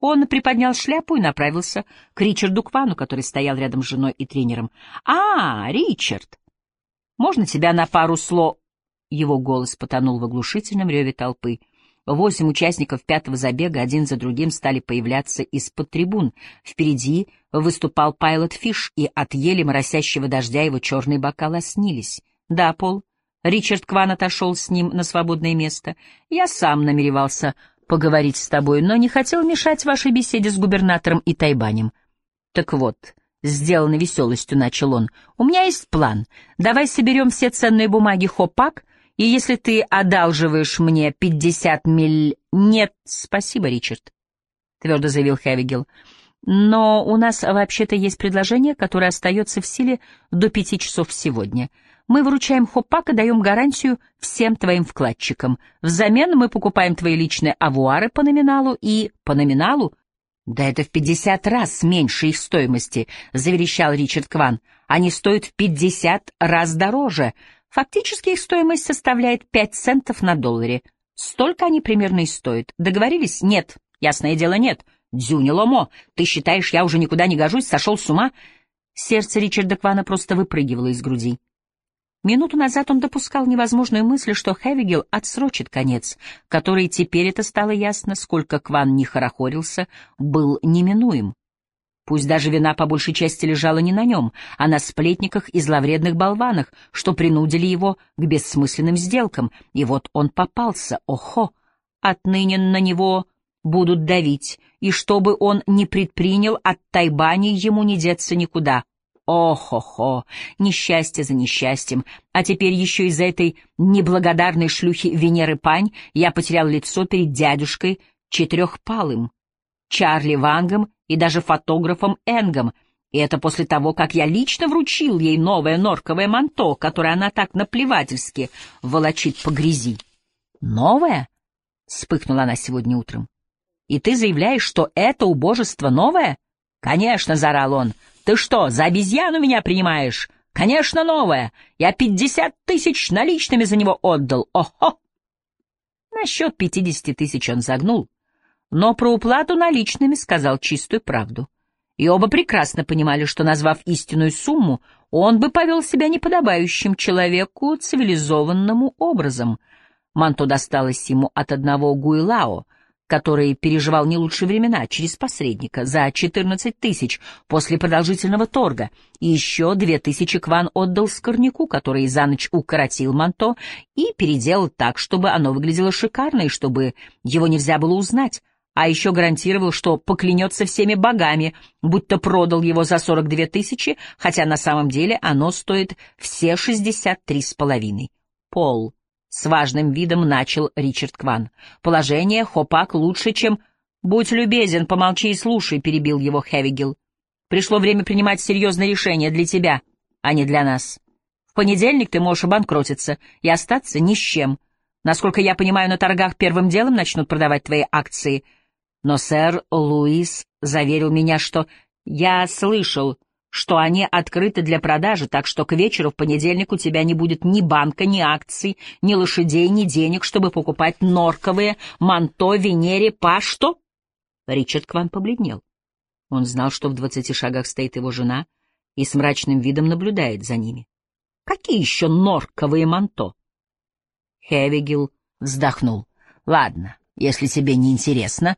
Он приподнял шляпу и направился к Ричарду Квану, который стоял рядом с женой и тренером. «А, Ричард! Можно тебя на пару слов...» Его голос потонул в оглушительном реве толпы. Восемь участников пятого забега один за другим стали появляться из-под трибун. Впереди выступал Пайлот Фиш, и от еле моросящего дождя его черные бока лоснились. «Да, Пол». Ричард Кван отошел с ним на свободное место. «Я сам намеревался поговорить с тобой, но не хотел мешать вашей беседе с губернатором и Тайбанем. Так вот, сделанный веселостью начал он, у меня есть план. Давай соберем все ценные бумаги Хопак, и если ты одалживаешь мне пятьдесят миль... Нет, спасибо, Ричард, — твердо заявил Хевигел. Но у нас вообще-то есть предложение, которое остается в силе до пяти часов сегодня — мы выручаем Хопак и даем гарантию всем твоим вкладчикам. Взамен мы покупаем твои личные авуары по номиналу и... По номиналу? Да это в пятьдесят раз меньше их стоимости, — заверещал Ричард Кван. Они стоят в пятьдесят раз дороже. Фактически их стоимость составляет пять центов на долларе. Столько они примерно и стоят. Договорились? Нет. Ясное дело, нет. Дзюни Ломо, ты считаешь, я уже никуда не гожусь, сошел с ума? Сердце Ричарда Квана просто выпрыгивало из груди. Минуту назад он допускал невозможную мысль, что Хевигел отсрочит конец, который, теперь это стало ясно, сколько Кван не хорохорился, был неминуем. Пусть даже вина по большей части лежала не на нем, а на сплетниках и зловредных болванах, что принудили его к бессмысленным сделкам, и вот он попался, охо, отныне на него будут давить, и чтобы он не предпринял, от Тайбани ему не деться никуда. О-хо-хо, несчастье за несчастьем. А теперь еще из-за этой неблагодарной шлюхи Венеры Пань я потерял лицо перед дядюшкой Четырехпалым, Чарли Вангом и даже фотографом Энгом. И это после того, как я лично вручил ей новое норковое манто, которое она так наплевательски волочит по грязи. «Новое?» — вспыхнула она сегодня утром. «И ты заявляешь, что это убожество новое?» «Конечно», — заорал он, ты что, за обезьяну меня принимаешь? Конечно, новая. Я пятьдесят тысяч наличными за него отдал. Охо! Насчет пятидесяти тысяч он загнул, но про уплату наличными сказал чистую правду. И оба прекрасно понимали, что, назвав истинную сумму, он бы повел себя неподобающим человеку цивилизованному образом. Манто досталось ему от одного Гуилао, который переживал не лучшие времена, через посредника, за 14 тысяч после продолжительного торга, и еще две тысячи Кван отдал Скорняку, который за ночь укоротил манто и переделал так, чтобы оно выглядело шикарно и чтобы его нельзя было узнать, а еще гарантировал, что поклянется всеми богами, будто продал его за 42 тысячи, хотя на самом деле оно стоит все 63 с половиной. Пол с важным видом начал Ричард Кван. «Положение, Хопак, лучше, чем...» «Будь любезен, помолчи и слушай», — перебил его Хевигел. «Пришло время принимать серьезное решение для тебя, а не для нас. В понедельник ты можешь обанкротиться и остаться ни с чем. Насколько я понимаю, на торгах первым делом начнут продавать твои акции. Но сэр Луис заверил меня, что... Я слышал, что они открыты для продажи, так что к вечеру в понедельник у тебя не будет ни банка, ни акций, ни лошадей, ни денег, чтобы покупать норковые, манто, венере, па, что? Ричард Кван побледнел. Он знал, что в двадцати шагах стоит его жена и с мрачным видом наблюдает за ними. Какие еще норковые манто? Хевигил вздохнул. Ладно, если тебе не интересно,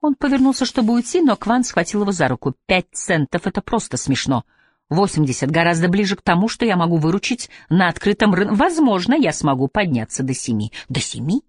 он повернулся, чтобы уйти, но Кван схватил его за руку. «Пять центов — это просто смешно. Восемьдесят гораздо ближе к тому, что я могу выручить на открытом рынке. Возможно, я смогу подняться до семи». «До семи?»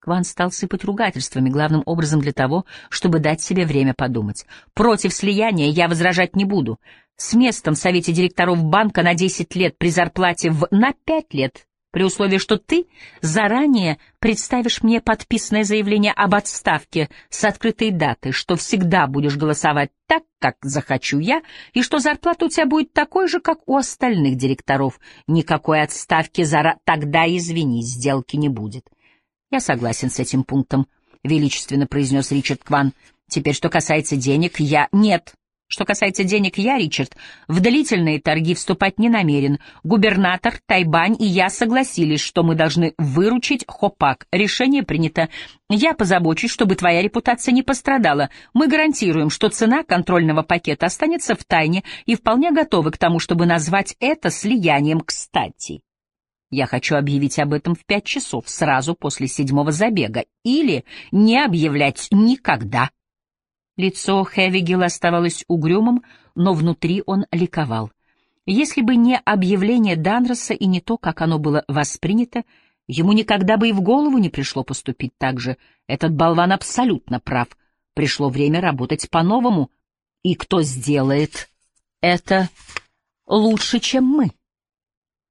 Кван стал сыпать ругательствами, главным образом для того, чтобы дать себе время подумать. «Против слияния я возражать не буду. С местом в Совете директоров банка на десять лет при зарплате в... на пять лет при условии, что ты заранее представишь мне подписанное заявление об отставке с открытой датой, что всегда будешь голосовать так, как захочу я, и что зарплата у тебя будет такой же, как у остальных директоров. Никакой отставки зара... Тогда, извини, сделки не будет. Я согласен с этим пунктом, — величественно произнес Ричард Кван. Теперь, что касается денег, я... Нет, Что касается денег, я, Ричард, в длительные торги вступать не намерен. Губернатор, Тайбань и я согласились, что мы должны выручить Хопак. Решение принято. Я позабочусь, чтобы твоя репутация не пострадала. Мы гарантируем, что цена контрольного пакета останется в тайне и вполне готовы к тому, чтобы назвать это слиянием кстати. Я хочу объявить об этом в пять часов, сразу после седьмого забега, или не объявлять никогда. Лицо Хевигела оставалось угрюмым, но внутри он ликовал. Если бы не объявление Данроса и не то, как оно было воспринято, ему никогда бы и в голову не пришло поступить так же. Этот болван абсолютно прав. Пришло время работать по-новому. И кто сделает это лучше, чем мы?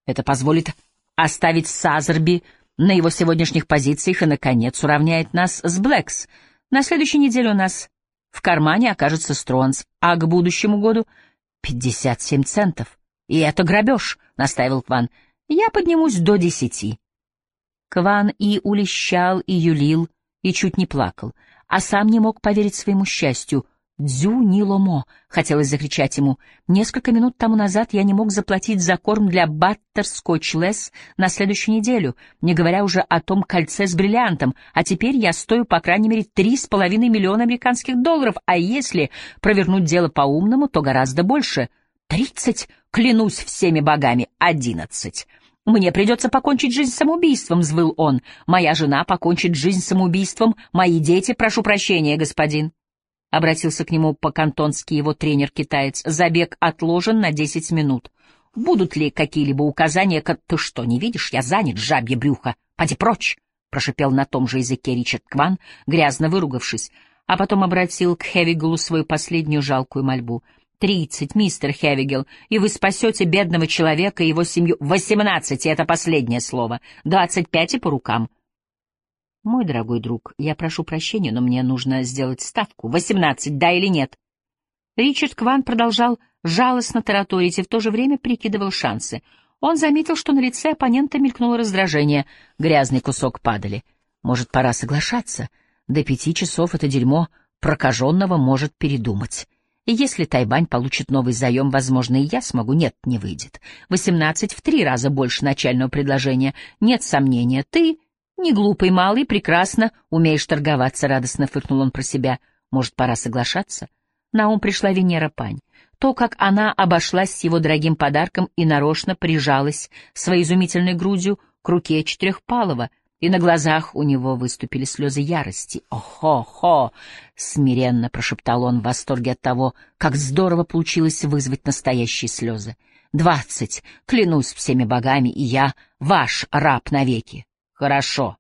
Это позволит оставить Сазерби на его сегодняшних позициях и, наконец, уравняет нас с Блэкс. На следующей неделе у нас в кармане окажется Стронс, а к будущему году — пятьдесят семь центов. И это грабеж, — настаивал Кван. Я поднимусь до десяти. Кван и улещал, и юлил, и чуть не плакал, а сам не мог поверить своему счастью — «Дзю Ниломо!» — хотелось закричать ему. «Несколько минут тому назад я не мог заплатить за корм для Баттер Скотч Лес на следующую неделю, не говоря уже о том кольце с бриллиантом, а теперь я стою по крайней мере три с половиной миллиона американских долларов, а если провернуть дело по-умному, то гораздо больше. Тридцать, клянусь всеми богами, одиннадцать!» «Мне придется покончить жизнь самоубийством», — взвыл он. «Моя жена покончит жизнь самоубийством, мои дети, прошу прощения, господин». — обратился к нему по-кантонски его тренер-китаец. «Забег отложен на десять минут. Будут ли какие-либо указания? Ты что, не видишь? Я занят, жабье брюхо. Поди прочь!» — прошипел на том же языке Ричард Кван, грязно выругавшись, а потом обратил к Хевигелу свою последнюю жалкую мольбу. «Тридцать, мистер Хевигел, и вы спасете бедного человека и его семью. Восемнадцать, и это последнее слово. Двадцать пять и по рукам. Мой дорогой друг, я прошу прощения, но мне нужно сделать ставку. Восемнадцать, да или нет? Ричард Кван продолжал жалостно тараторить и в то же время прикидывал шансы. Он заметил, что на лице оппонента мелькнуло раздражение. Грязный кусок падали. Может, пора соглашаться? До пяти часов это дерьмо прокаженного может передумать. И если Тайбань получит новый заем, возможно, и я смогу. Нет, не выйдет. Восемнадцать в три раза больше начального предложения. Нет сомнения, ты «Не глупый малый, прекрасно, умеешь торговаться», — радостно фыркнул он про себя. «Может, пора соглашаться?» На ум пришла Венера Пань. То, как она обошлась с его дорогим подарком и нарочно прижалась своей изумительной грудью к руке Четырехпалова, и на глазах у него выступили слезы ярости. «Охо-хо!» — смиренно прошептал он в восторге от того, как здорово получилось вызвать настоящие слезы. «Двадцать! Клянусь всеми богами, и я ваш раб навеки!» Хорошо.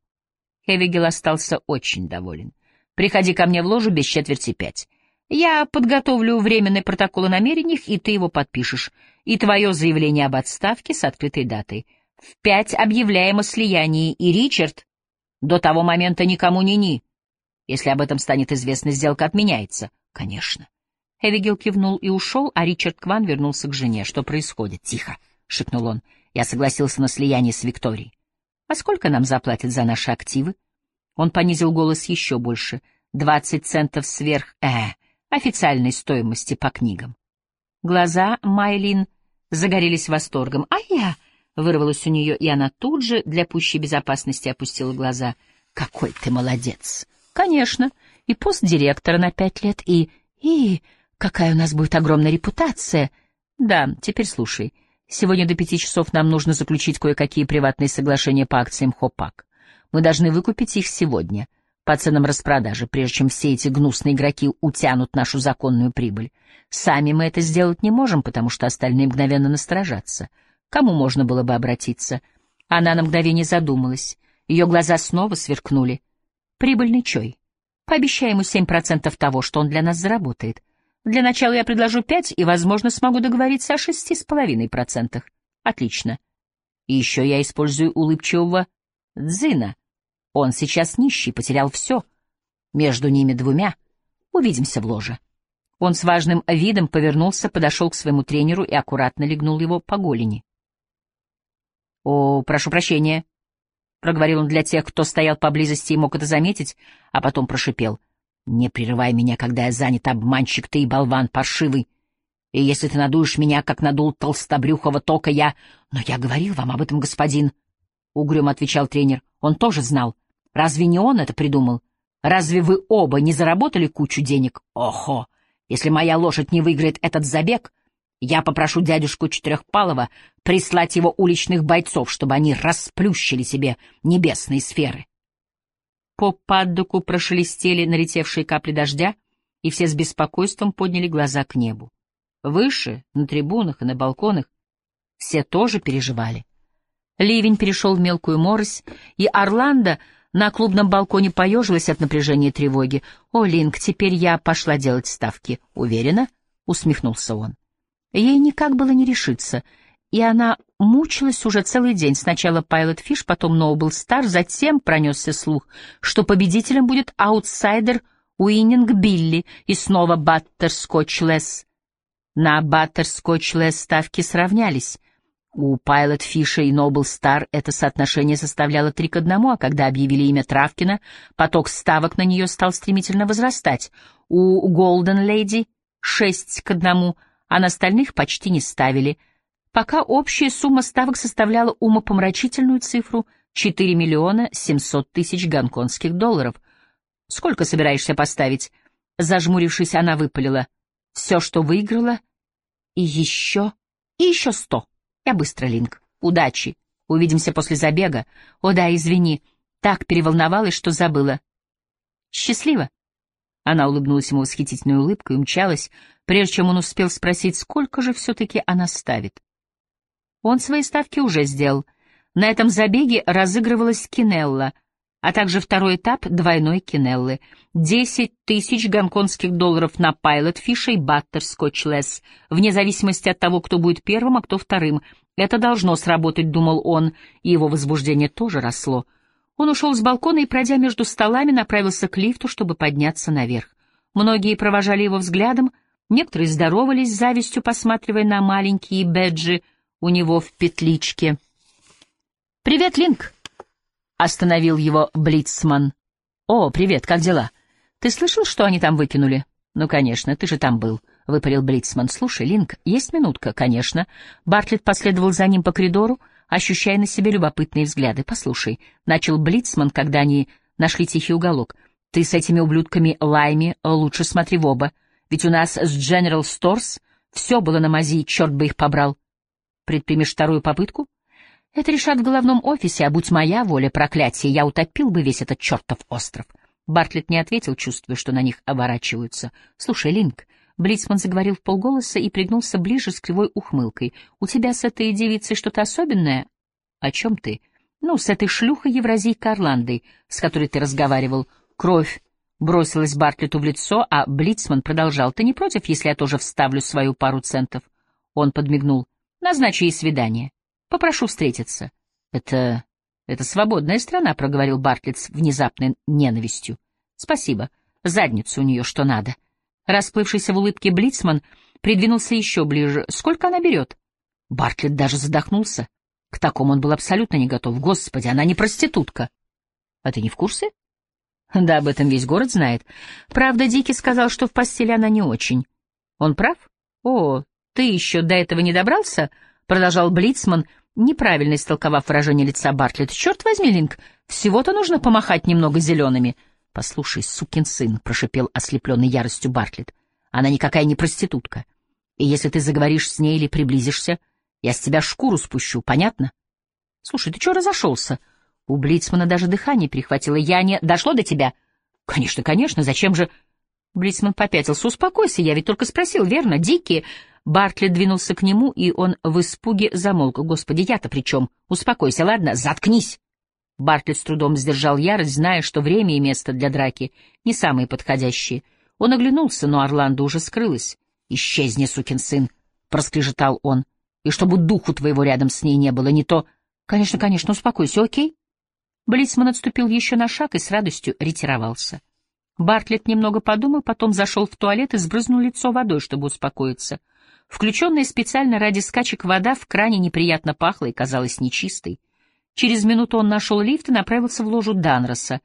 Хевигел остался очень доволен. Приходи ко мне в ложу без четверти пять. Я подготовлю временный протокол о намерениях, и ты его подпишешь. И твое заявление об отставке с открытой датой. В пять объявляем о слиянии, и Ричард до того момента никому не ни. Если об этом станет известно, сделка отменяется. Конечно. Хевигел кивнул и ушел, а Ричард Кван вернулся к жене. Что происходит? Тихо, — шепнул он. Я согласился на слияние с Викторией. А сколько нам заплатят за наши активы? Он понизил голос еще больше. Двадцать центов сверх, э, официальной стоимости по книгам. Глаза Майлин загорелись восторгом. «А я...» — вырвалось у нее, и она тут же для пущей безопасности опустила глаза. «Какой ты молодец!» «Конечно, и пост директора на пять лет, и... и... какая у нас будет огромная репутация!» «Да, теперь слушай». Сегодня до пяти часов нам нужно заключить кое-какие приватные соглашения по акциям Хопак. Мы должны выкупить их сегодня, по ценам распродажи, прежде чем все эти гнусные игроки утянут нашу законную прибыль. Сами мы это сделать не можем, потому что остальные мгновенно насторожатся. Кому можно было бы обратиться? Она на мгновение задумалась. Ее глаза снова сверкнули. Прибыльный Чой. Пообещай ему семь процентов того, что он для нас заработает. Для начала я предложу пять и, возможно, смогу договориться о шести с половиной процентах. Отлично. И еще я использую улыбчивого Дзина. Он сейчас нищий, потерял все. Между ними двумя. Увидимся в ложе. Он с важным видом повернулся, подошел к своему тренеру и аккуратно легнул его по голени. — О, прошу прощения, — проговорил он для тех, кто стоял поблизости и мог это заметить, а потом прошипел. — Не прерывай меня, когда я занят, обманщик ты и болван паршивый. И если ты надуешь меня, как надул толстобрюхого тока, я... Но я говорил вам об этом, господин, — угрюмо отвечал тренер. Он тоже знал. Разве не он это придумал? Разве вы оба не заработали кучу денег? Охо! Если моя лошадь не выиграет этот забег, я попрошу дядюшку Четырехпалова прислать его уличных бойцов, чтобы они расплющили себе небесные сферы. По паддоку прошелестели налетевшие капли дождя, и все с беспокойством подняли глаза к небу. Выше, на трибунах и на балконах, все тоже переживали. Ливень перешел в мелкую морось, и Орланда на клубном балконе поежилась от напряжения и тревоги. «О, Линк, теперь я пошла делать ставки». «Уверена?» — усмехнулся он. Ей никак было не решиться — и она мучилась уже целый день. Сначала Пайлот Фиш, потом Ноубл Стар, затем пронесся слух, что победителем будет аутсайдер Уиннинг Билли и снова Баттерскотч Лесс. На Баттерскотч Лесс ставки сравнялись. У Пайлот Фиша и Нобл Стар это соотношение составляло три к одному, а когда объявили имя Травкина, поток ставок на нее стал стремительно возрастать. У Голден Леди — шесть к одному, а на остальных почти не ставили — пока общая сумма ставок составляла умопомрачительную цифру 4 миллиона 700 тысяч гонконгских долларов. «Сколько собираешься поставить?» Зажмурившись, она выпалила. «Все, что выиграла, и еще, и еще сто. Я быстро, Линк. Удачи. Увидимся после забега. О да, извини, так переволновалась, что забыла. Счастливо?» Она улыбнулась ему восхитительной улыбкой и умчалась, прежде чем он успел спросить, сколько же все-таки она ставит. Он свои ставки уже сделал. На этом забеге разыгрывалась Кинелла, а также второй этап двойной Кинеллы. Десять тысяч гонконгских долларов на Пайлот Фиша и Баттер Скотчлесс, вне зависимости от того, кто будет первым, а кто вторым. Это должно сработать, думал он, и его возбуждение тоже росло. Он ушел с балкона и, пройдя между столами, направился к лифту, чтобы подняться наверх. Многие провожали его взглядом, некоторые здоровались с завистью, посматривая на маленькие бэджи — у него в петличке. «Привет, Линк!» — остановил его Блицман. «О, привет, как дела? Ты слышал, что они там выкинули?» «Ну, конечно, ты же там был», — выпалил Блицман. «Слушай, Линк, есть минутка?» «Конечно». Бартлетт последовал за ним по коридору, ощущая на себе любопытные взгляды. «Послушай», — начал Блицман, когда они нашли тихий уголок, — «ты с этими ублюдками Лайми лучше смотри в оба, ведь у нас с General Stores все было на мази, черт бы их побрал. Предпримешь вторую попытку? Это решат в головном офисе, а будь моя воля, проклятие, я утопил бы весь этот чертов остров. Бартлетт не ответил, чувствуя, что на них оборачиваются. «Слушай, Линк», — Блицман заговорил в полголоса и пригнулся ближе с кривой ухмылкой, — «у тебя с этой девицей что-то особенное?» «О чем ты?» «Ну, с этой шлюхой Евразийкой Орландой, с которой ты разговаривал. Кровь бросилась Бартлету в лицо, а Блицман продолжал. «Ты не против, если я тоже вставлю свою пару центов?» Он подмигнул. Назначу ей свидание. Попрошу встретиться. Это... это свободная страна, — проговорил Бартлетт с внезапной ненавистью. Спасибо. Задницу у нее что надо. Расплывшийся в улыбке Блицман придвинулся еще ближе. Сколько она берет? Бартлетт даже задохнулся. К такому он был абсолютно не готов. Господи, она не проститутка. А ты не в курсе? Да, об этом весь город знает. Правда, Дики сказал, что в постели она не очень. Он прав? О, ты еще до этого не добрался?» — продолжал Блицман, неправильно истолковав выражение лица Бартлетта. «Черт возьми, Линк, всего-то нужно помахать немного зелеными». «Послушай, сукин сын», — прошипел ослепленный яростью Бартлетт, — «она никакая не проститутка. И если ты заговоришь с ней или приблизишься, я с тебя шкуру спущу, понятно?» «Слушай, ты чего разошелся?» У Блицмана даже дыхание перехватило. «Я не... Дошло до тебя?» «Конечно, конечно, зачем же...» Блицман попятился. «Успокойся, я ведь только спросил, верно? Дикие...» Бартлетт двинулся к нему, и он в испуге замолк. «Господи, я-то при чем? Успокойся, ладно? Заткнись!» Бартлетт с трудом сдержал ярость, зная, что время и место для драки не самые подходящие. Он оглянулся, но Орландо уже скрылась. «Исчезни, сукин сын!» — проскрежетал он. «И чтобы духу твоего рядом с ней не было, не то...» «Конечно, конечно, успокойся, окей?» Блицман отступил еще на шаг и с радостью ретировался. Бартлетт немного подумал, потом зашел в туалет и сбрызнул лицо водой, чтобы успокоиться. Включенная специально ради скачек вода в кране неприятно пахла и казалась нечистой. Через минуту он нашел лифт и направился в ложу Данроса.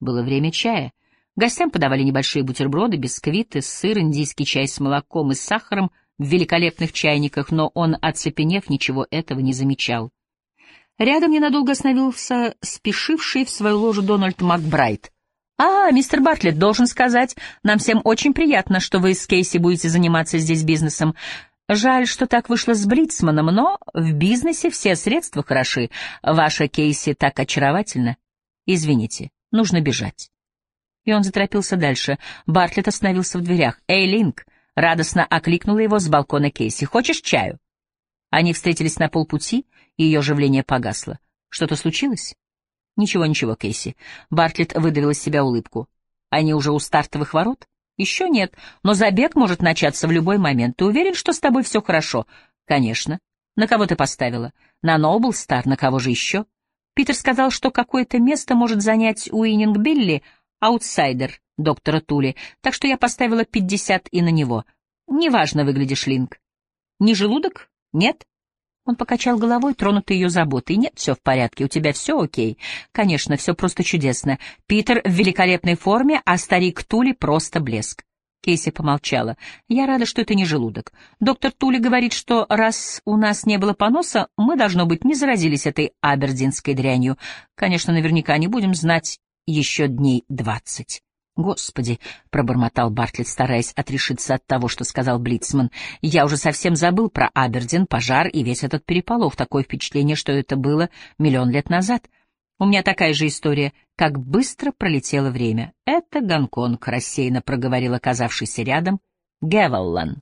Было время чая. Гостям подавали небольшие бутерброды, бисквиты, сыр, индийский чай с молоком и сахаром в великолепных чайниках, но он, оцепенев, ничего этого не замечал. Рядом ненадолго остановился спешивший в свою ложу Дональд Макбрайт. «А, мистер Бартлетт, должен сказать, нам всем очень приятно, что вы с Кейси будете заниматься здесь бизнесом. Жаль, что так вышло с Блицманом, но в бизнесе все средства хороши. Ваша Кейси так очаровательна. Извините, нужно бежать». И он заторопился дальше. Бартлетт остановился в дверях. «Эй, Линк!» — радостно окликнула его с балкона Кейси. «Хочешь чаю?» Они встретились на полпути, и ее оживление погасло. «Что-то случилось?» «Ничего, ничего, Кейси». Бартлетт выдавил из себя улыбку. «Они уже у стартовых ворот?» «Еще нет, но забег может начаться в любой момент. Ты уверен, что с тобой все хорошо?» «Конечно. На кого ты поставила?» «На Ноубл Стар. На кого же еще?» Питер сказал, что какое-то место может занять Уиннинг Билли, аутсайдер доктора Тули, так что я поставила пятьдесят и на него. Неважно, выглядишь, Линк. Не желудок? Нет? Он покачал головой, тронутый ее заботой. «Нет, все в порядке, у тебя все окей. Конечно, все просто чудесно. Питер в великолепной форме, а старик Тули просто блеск». Кейси помолчала. «Я рада, что это не желудок. Доктор Тули говорит, что раз у нас не было поноса, мы, должно быть, не заразились этой абердинской дрянью. Конечно, наверняка не будем знать еще дней двадцать». «Господи!» — пробормотал Бартлетт, стараясь отрешиться от того, что сказал Блицман. «Я уже совсем забыл про Абердин, пожар и весь этот переполох. Такое впечатление, что это было миллион лет назад. У меня такая же история. Как быстро пролетело время. Это Гонконг», — рассеянно проговорил оказавшийся рядом Гевеллан.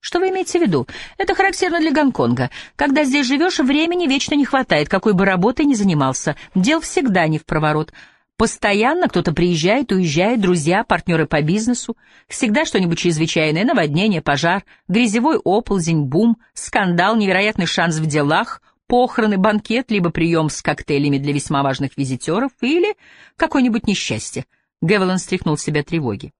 «Что вы имеете в виду? Это характерно для Гонконга. Когда здесь живешь, времени вечно не хватает, какой бы работой ни занимался. Дел всегда не в проворот». Постоянно кто-то приезжает, уезжает, друзья, партнеры по бизнесу. Всегда что-нибудь чрезвычайное, наводнение, пожар, грязевой оползень, бум, скандал, невероятный шанс в делах, похороны, банкет, либо прием с коктейлями для весьма важных визитеров или какое-нибудь несчастье. Гевелан стряхнул себя тревоги.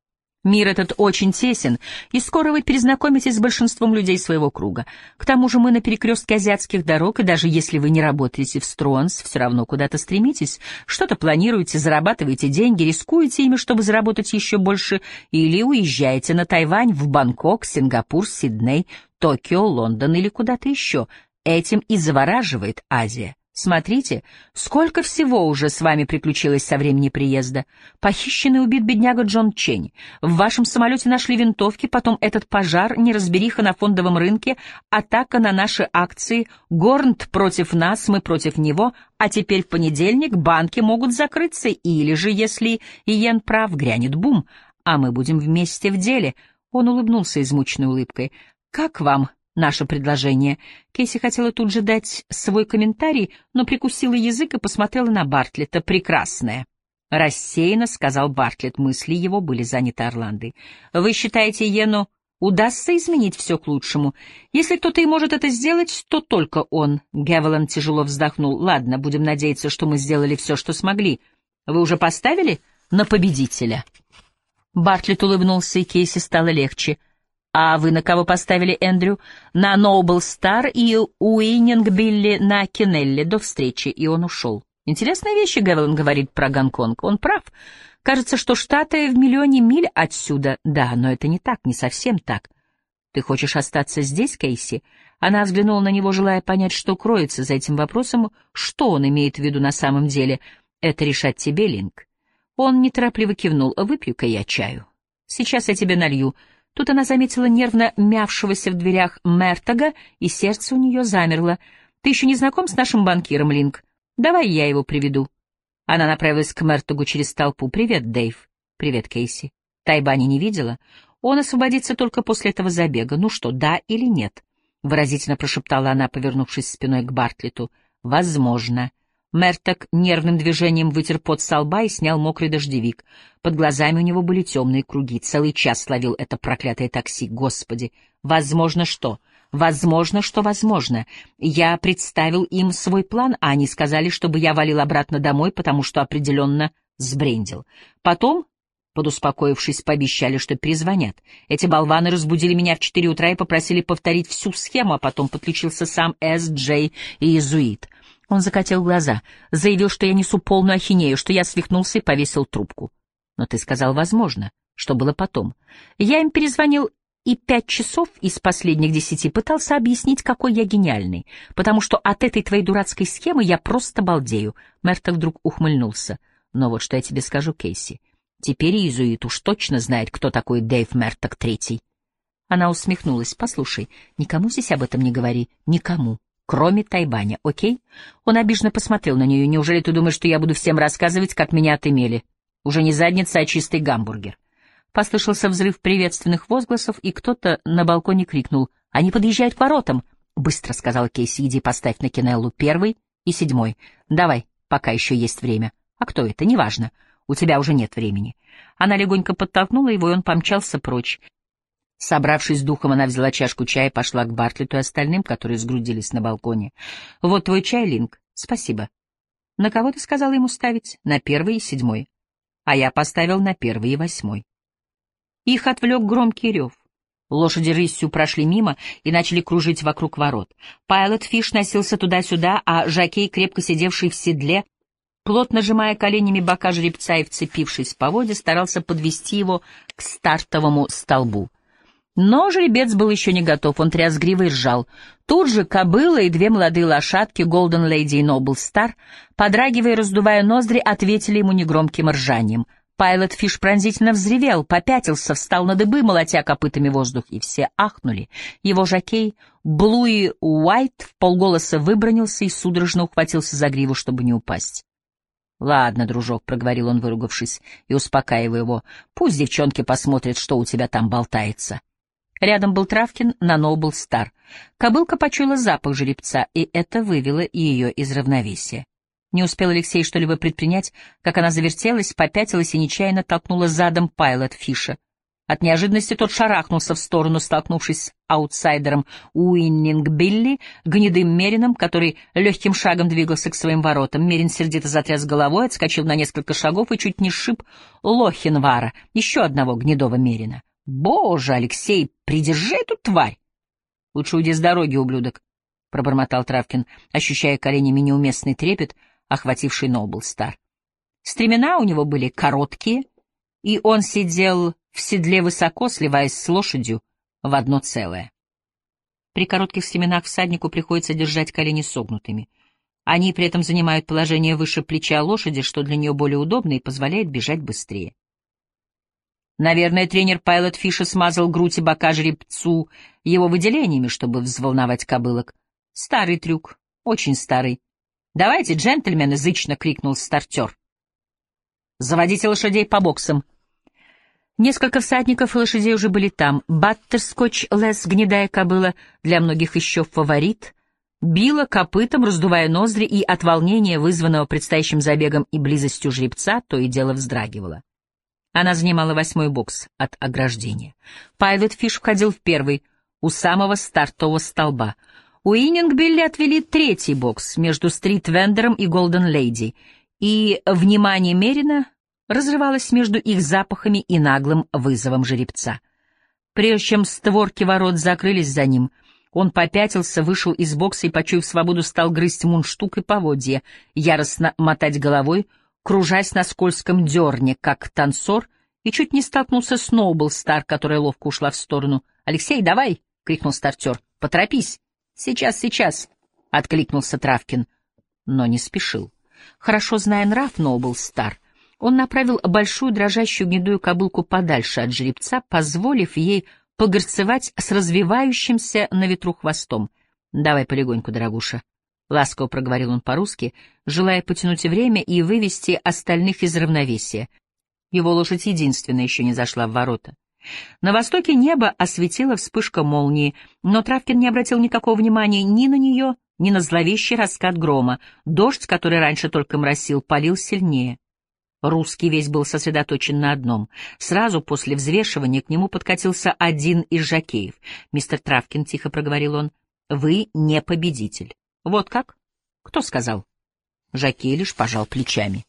Мир этот очень тесен, и скоро вы перезнакомитесь с большинством людей своего круга. К тому же мы на перекрестке азиатских дорог, и даже если вы не работаете в Стронс, все равно куда-то стремитесь, что-то планируете, зарабатываете деньги, рискуете ими, чтобы заработать еще больше, или уезжаете на Тайвань, в Бангкок, Сингапур, Сидней, Токио, Лондон или куда-то еще. Этим и завораживает Азия. Смотрите, сколько всего уже с вами приключилось со времени приезда. Похищенный убит бедняга Джон Чень. В вашем самолете нашли винтовки, потом этот пожар, неразбериха на фондовом рынке, атака на наши акции, Горнт против нас, мы против него, а теперь в понедельник банки могут закрыться, или же, если Иен прав, грянет бум, а мы будем вместе в деле. Он улыбнулся измученной улыбкой. «Как вам наше предложение. Кейси хотела тут же дать свой комментарий, но прикусила язык и посмотрела на Бартлета. «Прекрасное!» Рассеянно сказал Бартлет, мысли его были заняты Орландой. «Вы считаете, Йену удастся изменить все к лучшему? Если кто-то и может это сделать, то только он». Гевелан тяжело вздохнул. «Ладно, будем надеяться, что мы сделали все, что смогли. Вы уже поставили на победителя?» Бартлетт улыбнулся, и Кейси стало легче — «А вы на кого поставили, Эндрю?» «На Ноубл Стар и Уиннинг Билли на Кеннелли до встречи», и он ушел. Интересные вещи Гэваллан говорит про Гонконг. Он прав. Кажется, что Штаты в миллионе миль отсюда. Да, но это не так, не совсем так. Ты хочешь остаться здесь, Кейси? Она взглянула на него, желая понять, что кроется за этим вопросом, что он имеет в виду на самом деле. Это решать тебе, Линк. Он неторопливо кивнул. «Выпью-ка я чаю. Сейчас я тебе налью». Тут она заметила нервно мявшегося в дверях Мертога, и сердце у нее замерло. «Ты еще не знаком с нашим банкиром, Линк? Давай я его приведу». Она направилась к Мертогу через толпу. «Привет, Дэйв». «Привет, Кейси». Тайбани не видела? Он освободится только после этого забега. Ну что, да или нет? Выразительно прошептала она, повернувшись спиной к Бартлету. «Возможно». Мерток нервным движением вытер пот со лба и снял мокрый дождевик. Под глазами у него были темные круги. Целый час словил это проклятое такси. Господи! Возможно, что? Возможно, что возможно. Я представил им свой план, а они сказали, чтобы я валил обратно домой, потому что определенно сбрендил. Потом, подуспокоившись, пообещали, что перезвонят. Эти болваны разбудили меня в четыре утра и попросили повторить всю схему, а потом подключился сам С. Джей и Иезуит. Он закатил глаза, заявил, что я несу полную ахинею, что я свихнулся и повесил трубку. Но ты сказал «возможно». Что было потом? Я им перезвонил и пять часов из последних десяти пытался объяснить, какой я гениальный, потому что от этой твоей дурацкой схемы я просто балдею. Мерток вдруг ухмыльнулся. Но вот что я тебе скажу, Кейси. Теперь иезуит уж точно знает, кто такой Дэйв Мерток Третий. Она усмехнулась. «Послушай, никому здесь об этом не говори. Никому. Кроме Тайбаня, окей?» Он обиженно посмотрел на нее. «Неужели ты думаешь, что я буду всем рассказывать, как меня отымели? Уже не задница, а чистый гамбургер». Послышался взрыв приветственных возгласов, и кто-то на балконе крикнул «Они подъезжают к воротам!» «Быстро», — сказал Кейси, — «иди поставь на Кинеллу первый и седьмой. Давай, пока еще есть время. А кто это? Неважно. У тебя уже нет времени». Она легонько подтолкнула его, и он помчался прочь. Собравшись с духом, она взяла чашку чая пошла к Бартлету и остальным, которые сгрудились на балконе. «Вот твой чай, Линк. Спасибо. На кого ты сказала ему ставить? На первый и седьмой. А я поставил на первый и восьмой. Их отвлек громкий рев. Лошади рысью прошли мимо и начали кружить вокруг ворот. Пайлот Фиш носился туда-сюда, а Жакей, крепко сидевший в седле, плотно сжимая коленями бока жеребца и вцепившись в поводья, старался подвести его к стартовому столбу. Но жеребец был еще не готов, он тряс гривой и ржал. Тут же кобыла и две молодые лошадки, Голден Леди и Нобл Стар, подрагивая и раздувая ноздри, ответили ему негромким ржанием — Пайлот Фиш пронзительно взревел, попятился, встал на дыбы, молотя копытами воздух, и все ахнули. Его жокей, Блуи Уайт, в полголоса выбронился и судорожно ухватился за гриву, чтобы не упасть. «Ладно, дружок», — проговорил он, выругавшись, и успокаивая его, — «пусть девчонки посмотрят, что у тебя там болтается». Рядом был Травкин, на Ноу был Стар. Кобылка почуяла запах жеребца, и это вывело ее из равновесия. Не успел Алексей что-либо предпринять, как она завертелась, попятилась и нечаянно толкнула задом Пайлот Фиша. От неожиданности тот шарахнулся в сторону, столкнувшись с аутсайдером Уиннинг Билли, гнедым Мерином, который легким шагом двигался к своим воротам. Мерин сердито затряс головой, отскочил на несколько шагов и чуть не сшиб Лохенвара, еще одного гнедого Мерина. «Боже, Алексей, придержи эту тварь!» «Лучше уйди с дороги, ублюдок», — пробормотал Травкин, ощущая коленями неуместный трепет — охвативший Ноблстар. Стремена у него были короткие, и он сидел в седле высоко, сливаясь с лошадью в одно целое. При коротких стременах всаднику приходится держать колени согнутыми. Они при этом занимают положение выше плеча лошади, что для нее более удобно и позволяет бежать быстрее. Наверное, тренер Пайлот Фиша смазал грудь и бока жеребцу его выделениями, чтобы взволновать кобылок. Старый трюк, очень старый, «Давайте, джентльмены!» — зычно крикнул стартер. «Заводите лошадей по боксам!» Несколько всадников и лошадей уже были там. Баттерскотч Лес, гнедая кобыла, для многих еще фаворит, била копытом, раздувая ноздри, и от волнения, вызванного предстоящим забегом и близостью жеребца, то и дело вздрагивала. Она занимала восьмой бокс от ограждения. Пайлот Фиш входил в первый, у самого стартового столба — Уиннингбилли отвели третий бокс между стрит-вендером и Голден Лейди, и внимание Мерина разрывалось между их запахами и наглым вызовом жеребца. Прежде чем створки ворот закрылись за ним, он попятился, вышел из бокса и, почуяв свободу, стал грызть мундштук и поводья, яростно мотать головой, кружась на скользком дерне, как танцор, и чуть не столкнулся с Ноубл Стар, которая ловко ушла в сторону. «Алексей, давай!» — крикнул стартер. «Поторопись!» «Сейчас, сейчас!» — откликнулся Травкин, но не спешил. Хорошо зная нрав Нобл Стар, он направил большую дрожащую гнедую кобылку подальше от жеребца, позволив ей погорцевать с развивающимся на ветру хвостом. «Давай полегоньку, дорогуша», — ласково проговорил он по-русски, желая потянуть время и вывести остальных из равновесия. Его лошадь единственная еще не зашла в ворота. На востоке небо осветила вспышка молнии, но Травкин не обратил никакого внимания ни на нее, ни на зловещий раскат грома. Дождь, который раньше только моросил, полил сильнее. Русский весь был сосредоточен на одном. Сразу после взвешивания к нему подкатился один из жакеев. «Мистер Травкин», — тихо проговорил он, — «вы не победитель». «Вот как? Кто сказал?» Жакей лишь пожал плечами.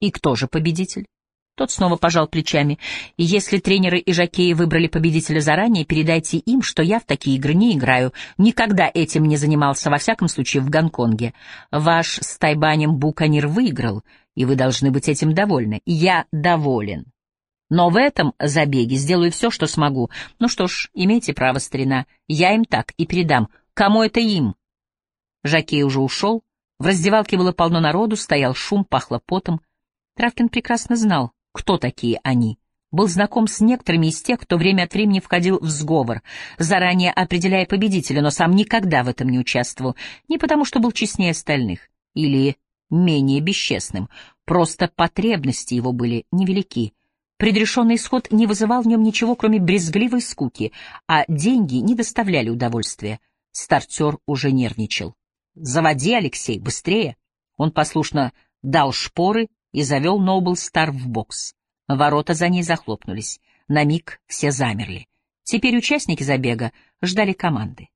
«И кто же победитель?» Тот снова пожал плечами. И если тренеры и жокеи выбрали победителя заранее, передайте им, что я в такие игры не играю. Никогда этим не занимался, во всяком случае, в Гонконге. Ваш с Тайбанем Буканир выиграл, и вы должны быть этим довольны. Я доволен. Но в этом забеге сделаю все, что смогу. Ну что ж, имейте право, старина. Я им так и передам. Кому это им? Жакей уже ушел. В раздевалке было полно народу, стоял шум, пахло потом. Травкин прекрасно знал, кто такие они. Был знаком с некоторыми из тех, кто время от времени входил в сговор, заранее определяя победителя, но сам никогда в этом не участвовал, не потому что был честнее остальных или менее бесчестным, просто потребности его были невелики. Предрешенный исход не вызывал в нем ничего, кроме брезгливой скуки, а деньги не доставляли удовольствия. Стартер уже нервничал. «Заводи, Алексей, быстрее!» Он послушно дал шпоры и завел Ноубл Стар в бокс. Ворота за ней захлопнулись. На миг все замерли. Теперь участники забега ждали команды.